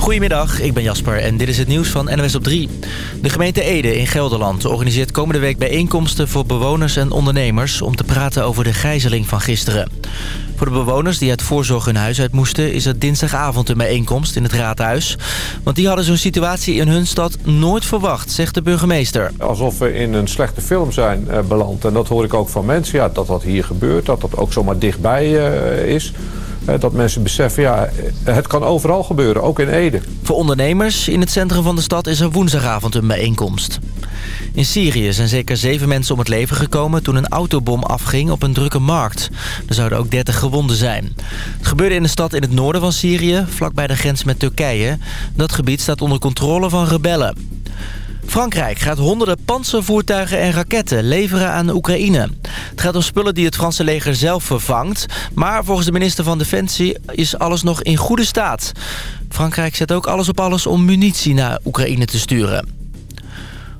Goedemiddag, ik ben Jasper en dit is het nieuws van NWS op 3. De gemeente Ede in Gelderland organiseert komende week bijeenkomsten voor bewoners en ondernemers... om te praten over de gijzeling van gisteren. Voor de bewoners die uit voorzorg hun huis uit moesten... is het dinsdagavond een bijeenkomst in het raadhuis. Want die hadden zo'n situatie in hun stad nooit verwacht, zegt de burgemeester. Alsof we in een slechte film zijn uh, beland. En dat hoor ik ook van mensen, ja, dat dat hier gebeurt. Dat dat ook zomaar dichtbij uh, is. Dat mensen beseffen, ja, het kan overal gebeuren, ook in Ede. Voor ondernemers in het centrum van de stad is er woensdagavond een bijeenkomst. In Syrië zijn zeker zeven mensen om het leven gekomen toen een autobom afging op een drukke markt. Er zouden ook 30 gewonden zijn. Het gebeurde in een stad in het noorden van Syrië, vlakbij de grens met Turkije. Dat gebied staat onder controle van rebellen. Frankrijk gaat honderden panzervoertuigen en raketten leveren aan Oekraïne. Het gaat om spullen die het Franse leger zelf vervangt. Maar volgens de minister van Defensie is alles nog in goede staat. Frankrijk zet ook alles op alles om munitie naar Oekraïne te sturen.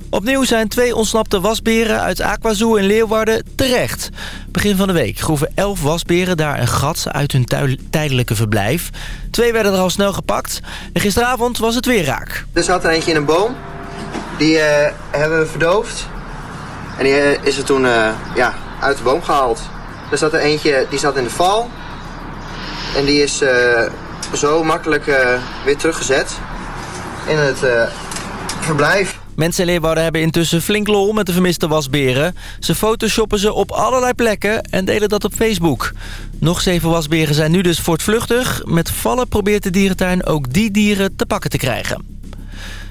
Opnieuw zijn twee ontsnapte wasberen uit Aquazoo in Leeuwarden terecht. Begin van de week groeven elf wasberen daar een gat uit hun tijdelijke verblijf. Twee werden er al snel gepakt en gisteravond was het weer raak. Er zat er eentje in een boom. Die uh, hebben we verdoofd. En die uh, is er toen uh, ja, uit de boom gehaald. Er zat er eentje, die zat in de val. En die is zo makkelijk weer teruggezet in het verblijf. Mensen in Leeuwarden hebben intussen flink lol met de vermiste wasberen. Ze photoshoppen ze op allerlei plekken en delen dat op Facebook. Nog zeven wasberen zijn nu dus voortvluchtig. Met vallen probeert de dierentuin ook die dieren te pakken te krijgen.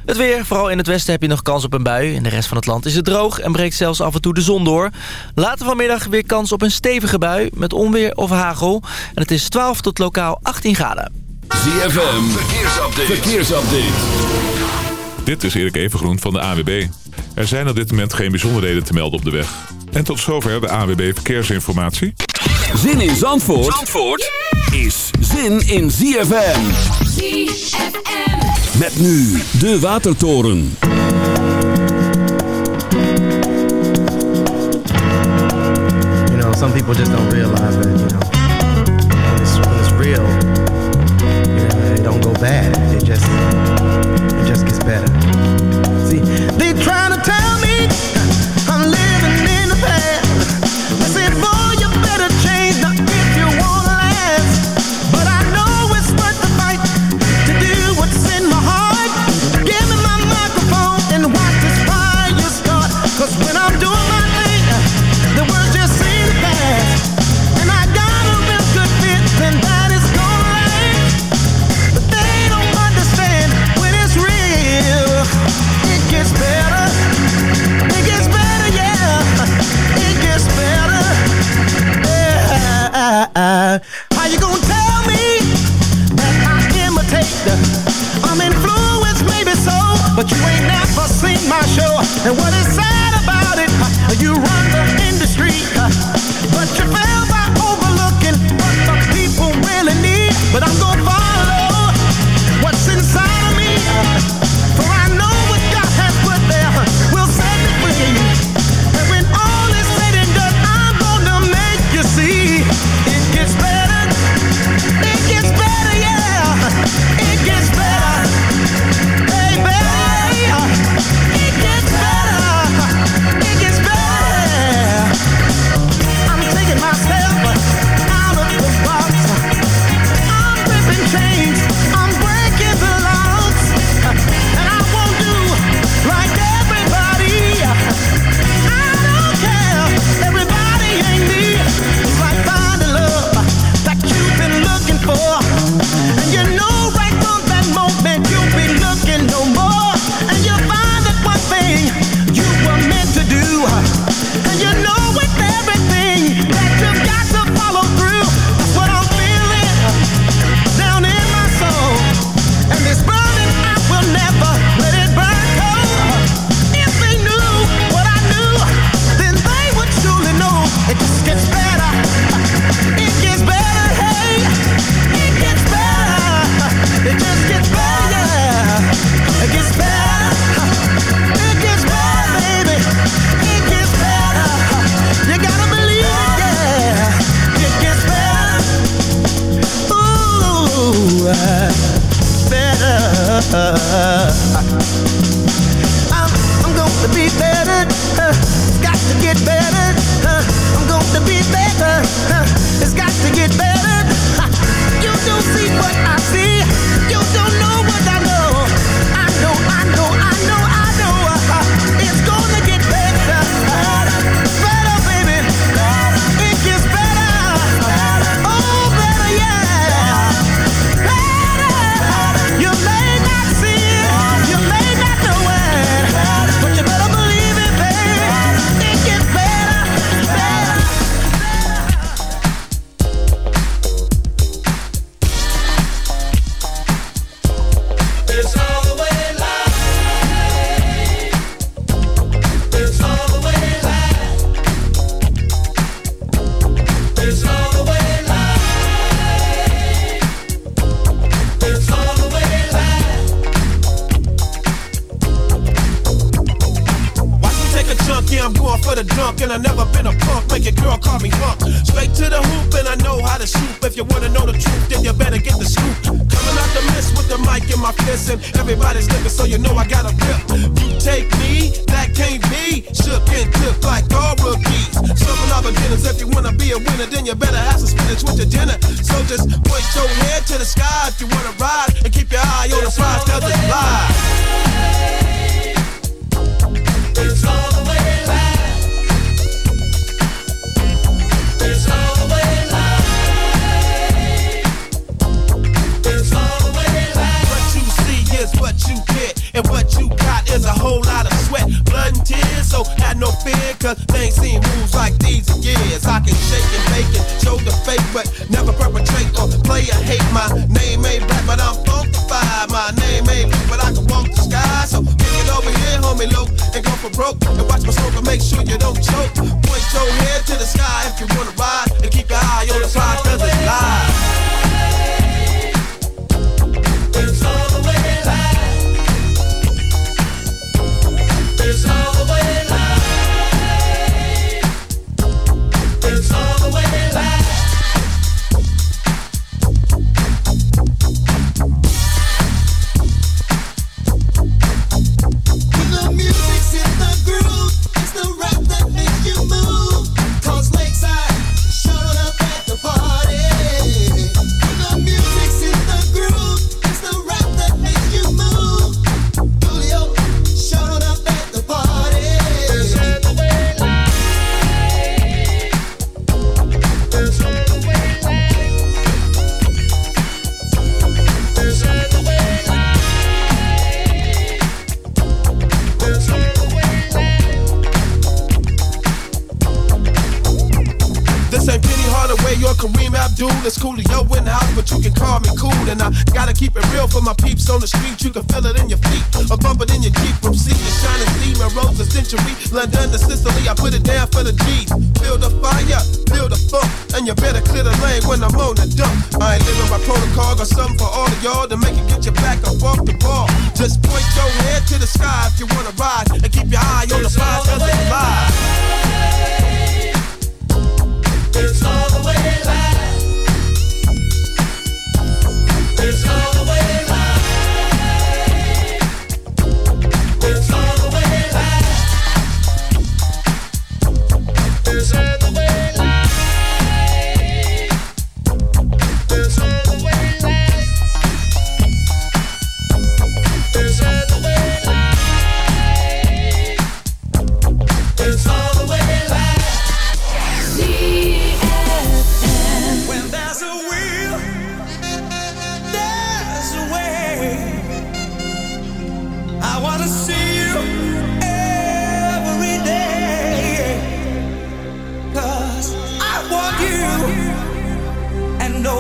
Het weer, vooral in het westen heb je nog kans op een bui. In de rest van het land is het droog en breekt zelfs af en toe de zon door. Later vanmiddag weer kans op een stevige bui met onweer of hagel. En het is 12 tot lokaal 18 graden. ZFM, verkeersupdate. verkeersupdate. Dit is Erik Evengroen van de AWB. Er zijn op dit moment geen bijzonderheden te melden op de weg. En tot zover de AWB Verkeersinformatie. Zin in Zandvoort, Zandvoort is zin in ZFM. ZFM. Met nu de Watertoren. You know, some people just don't realize that, you know,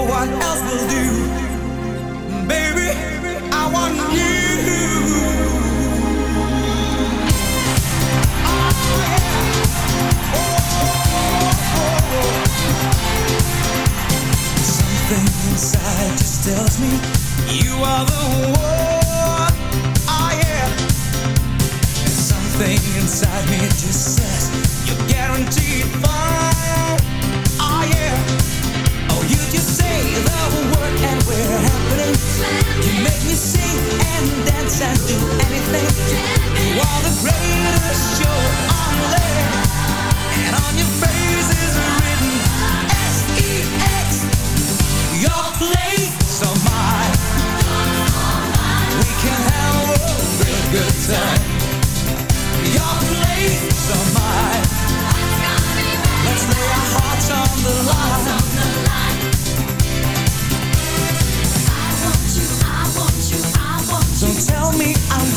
what else will do. Baby, I want you. Oh, yeah. oh, oh, Something inside just tells me you are the one. Yeah. Something inside me just says you're guaranteed. dance and do anything. You are the greatest show on land, and on your face is written S-E-X. Your place or mine. We can have a real good time.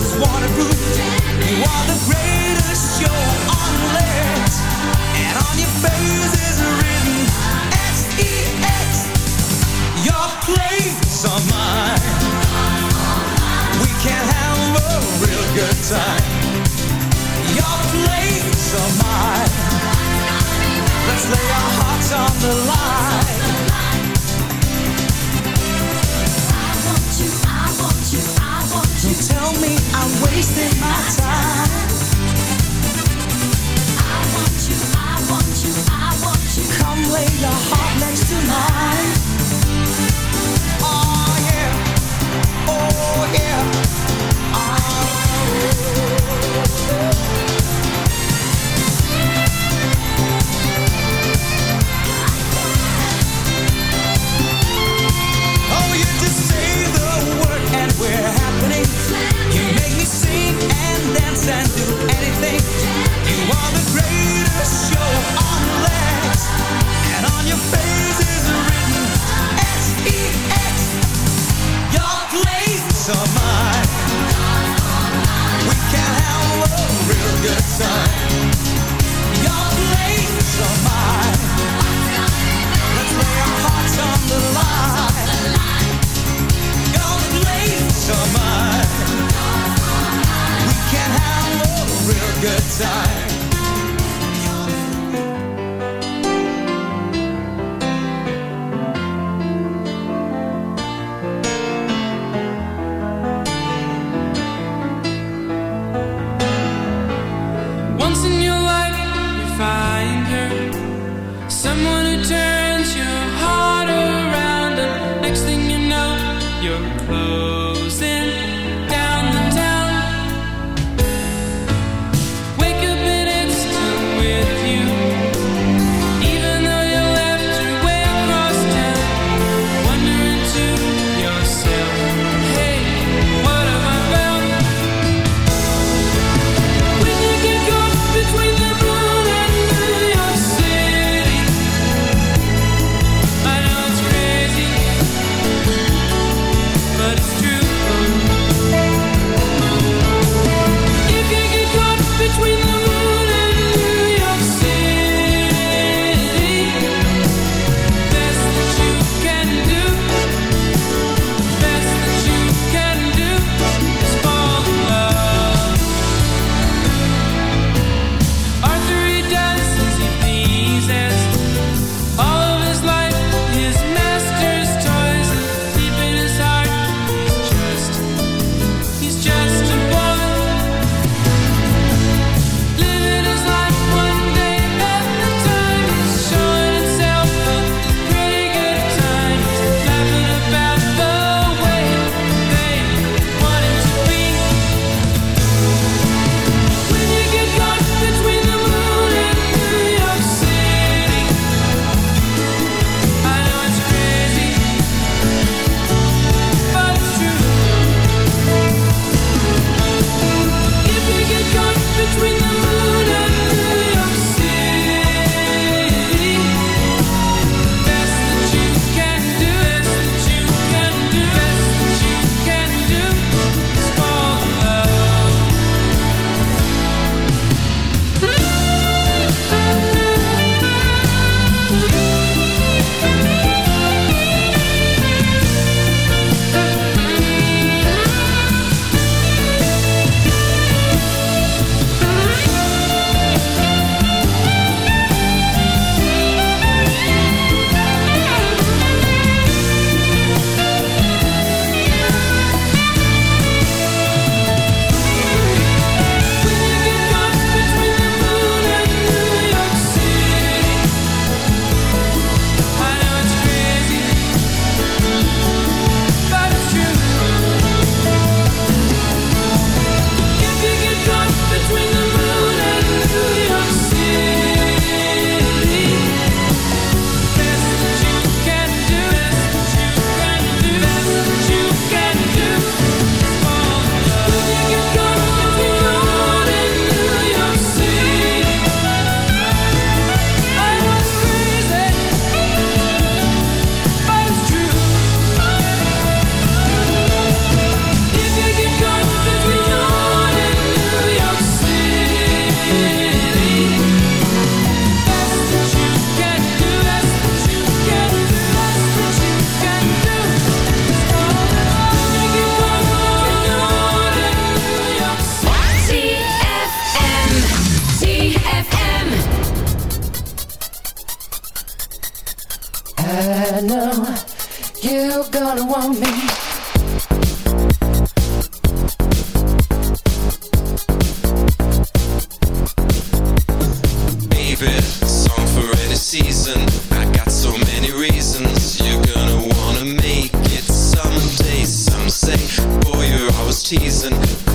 waterproof. You are the greatest. close. Season.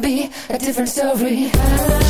be a different story.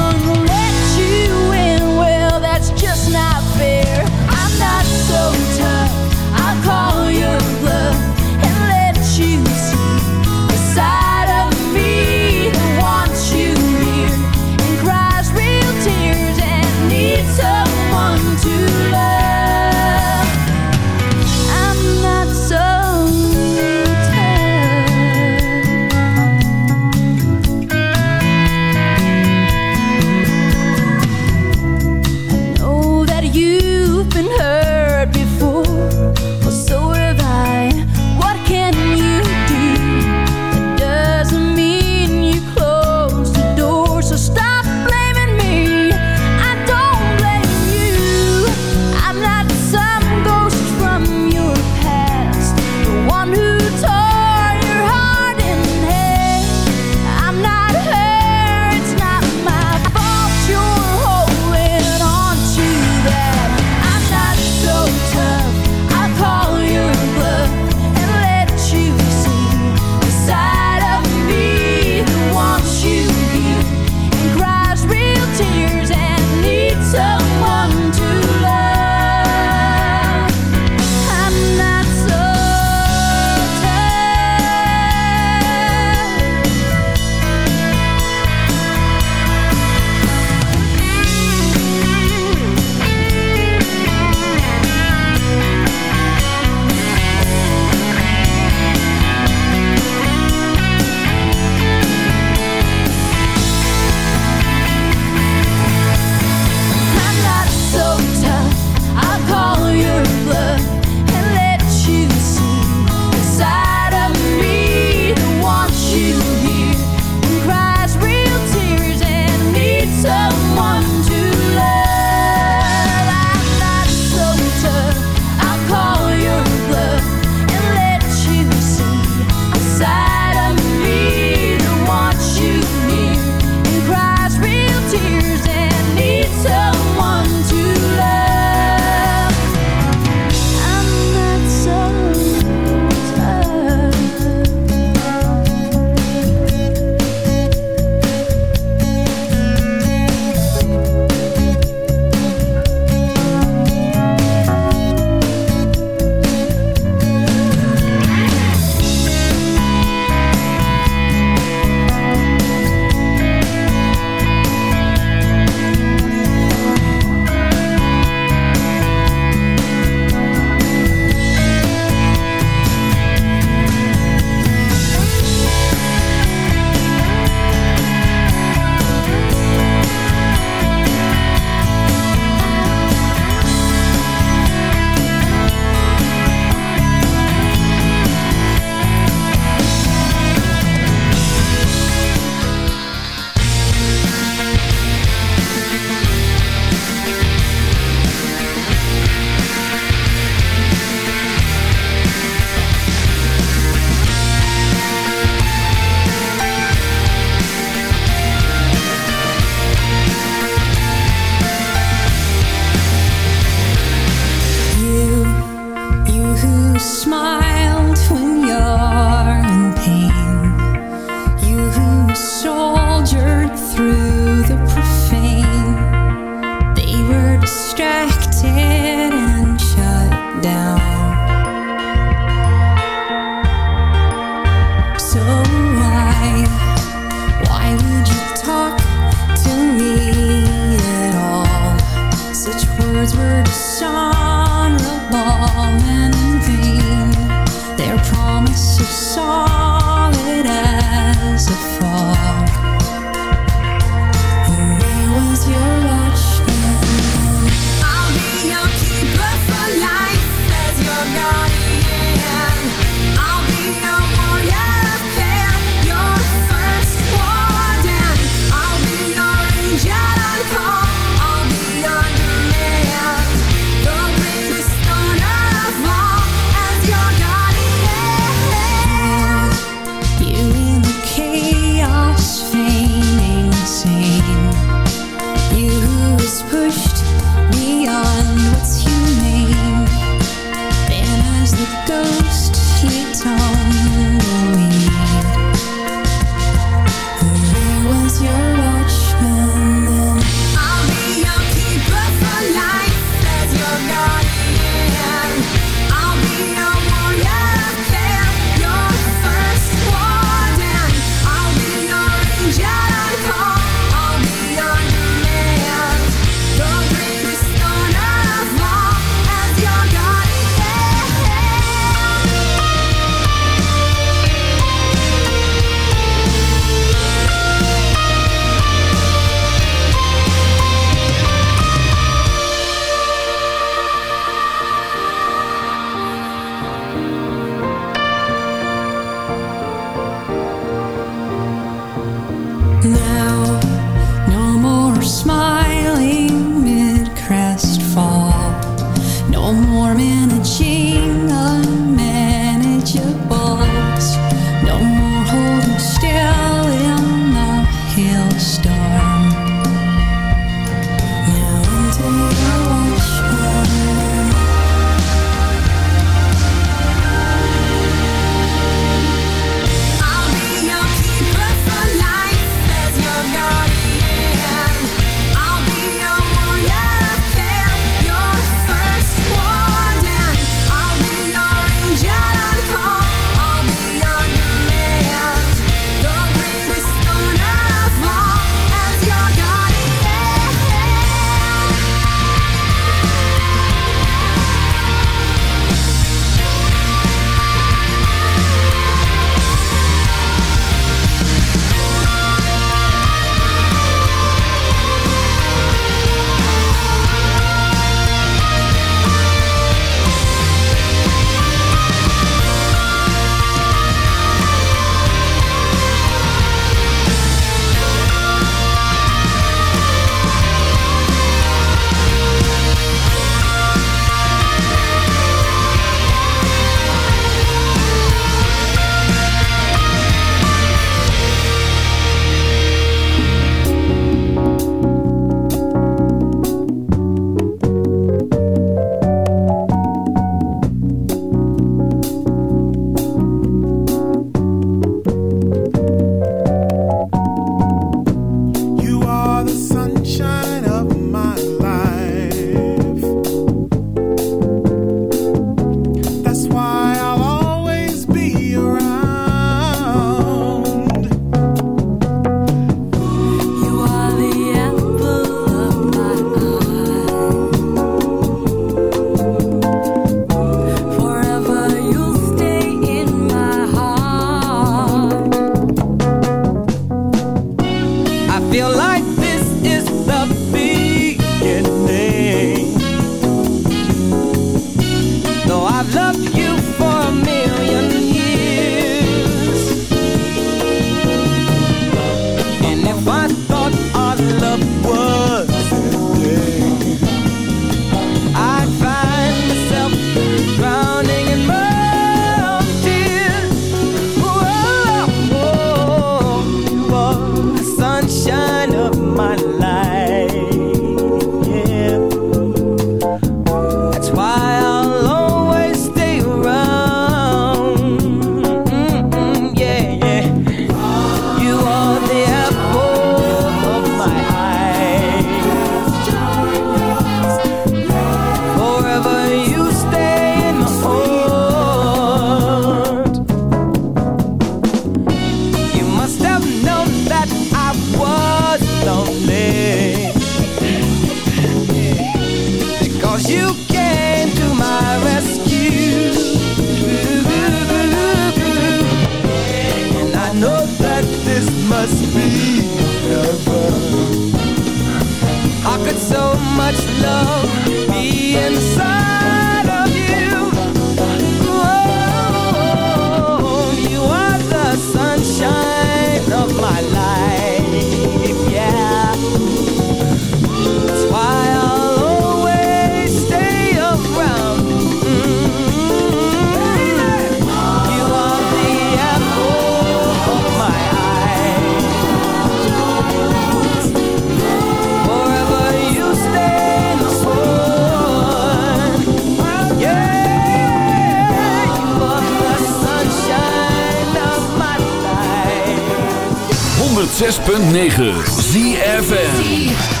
106.9 ZFN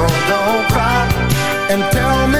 girl, don't cry and tell me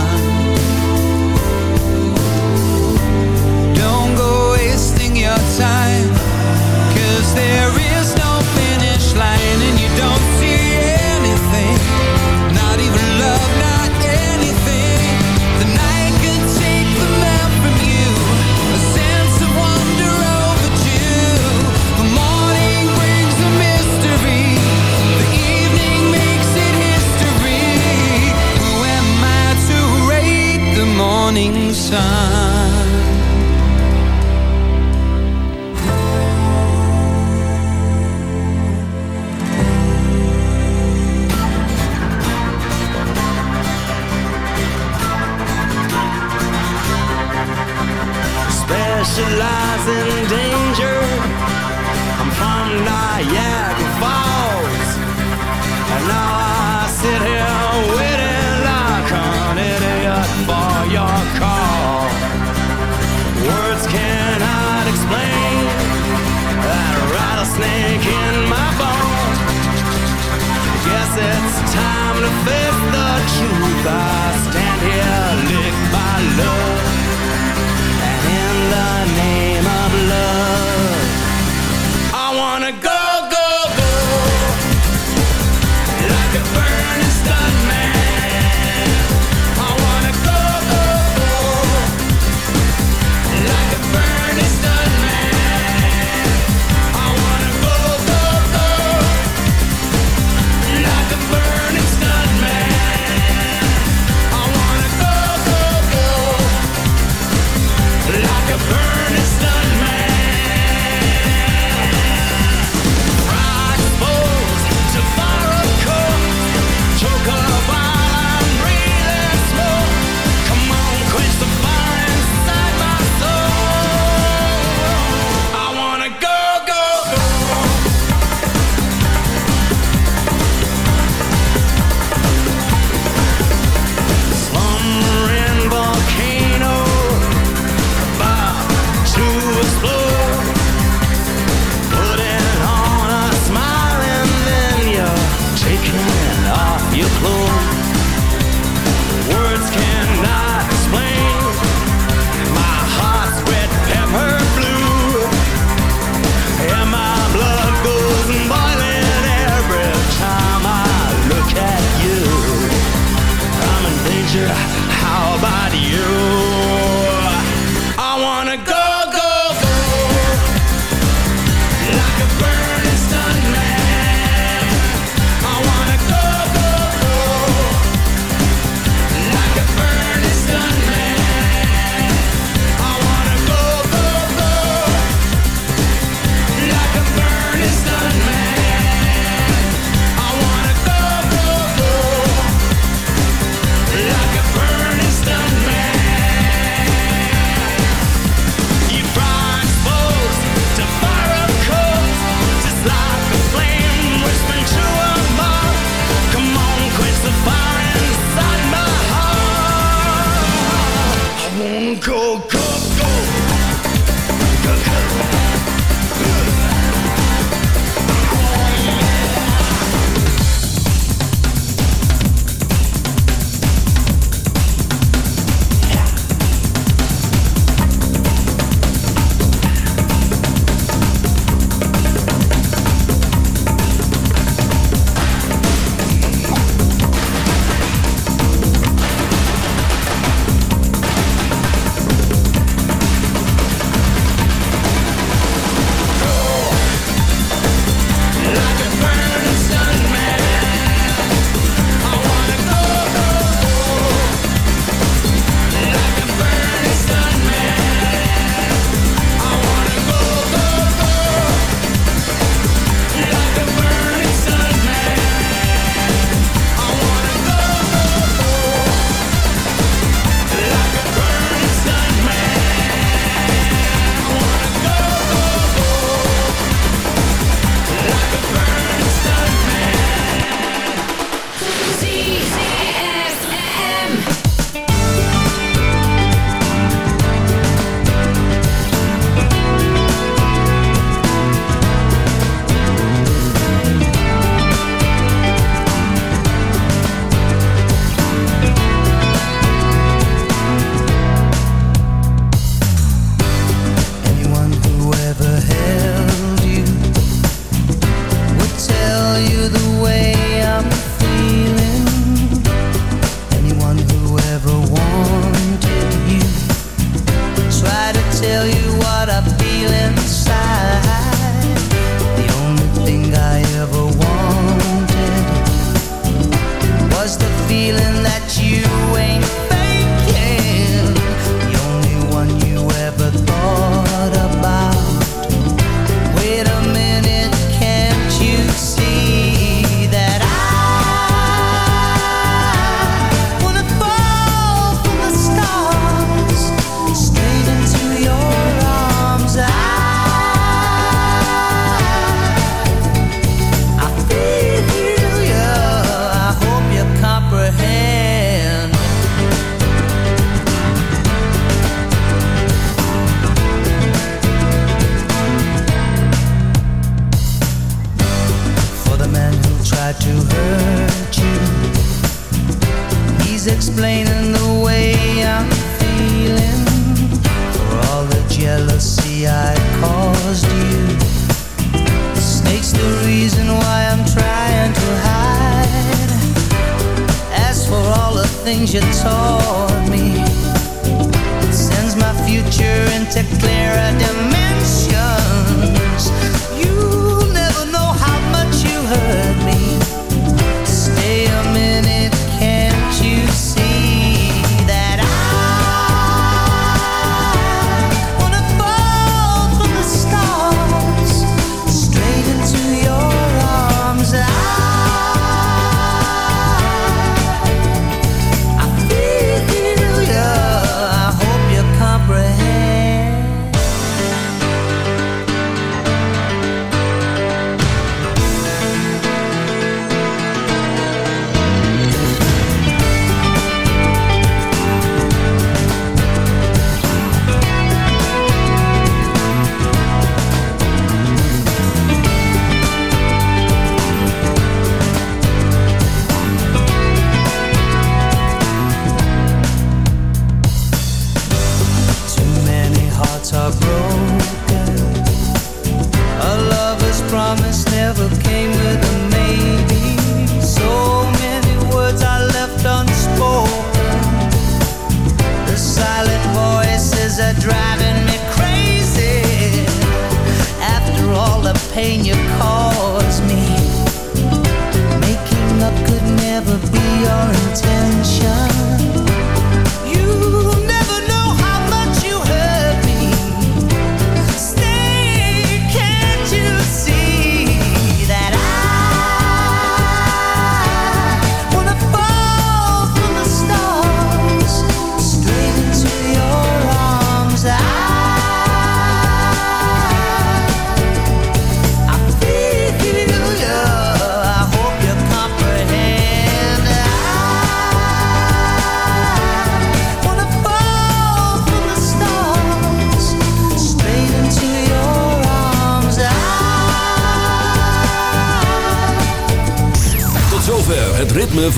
time. Specialize in danger. I'm from Naya. guess it's time to face the truth. I stand here, lick by love, and in the name of love.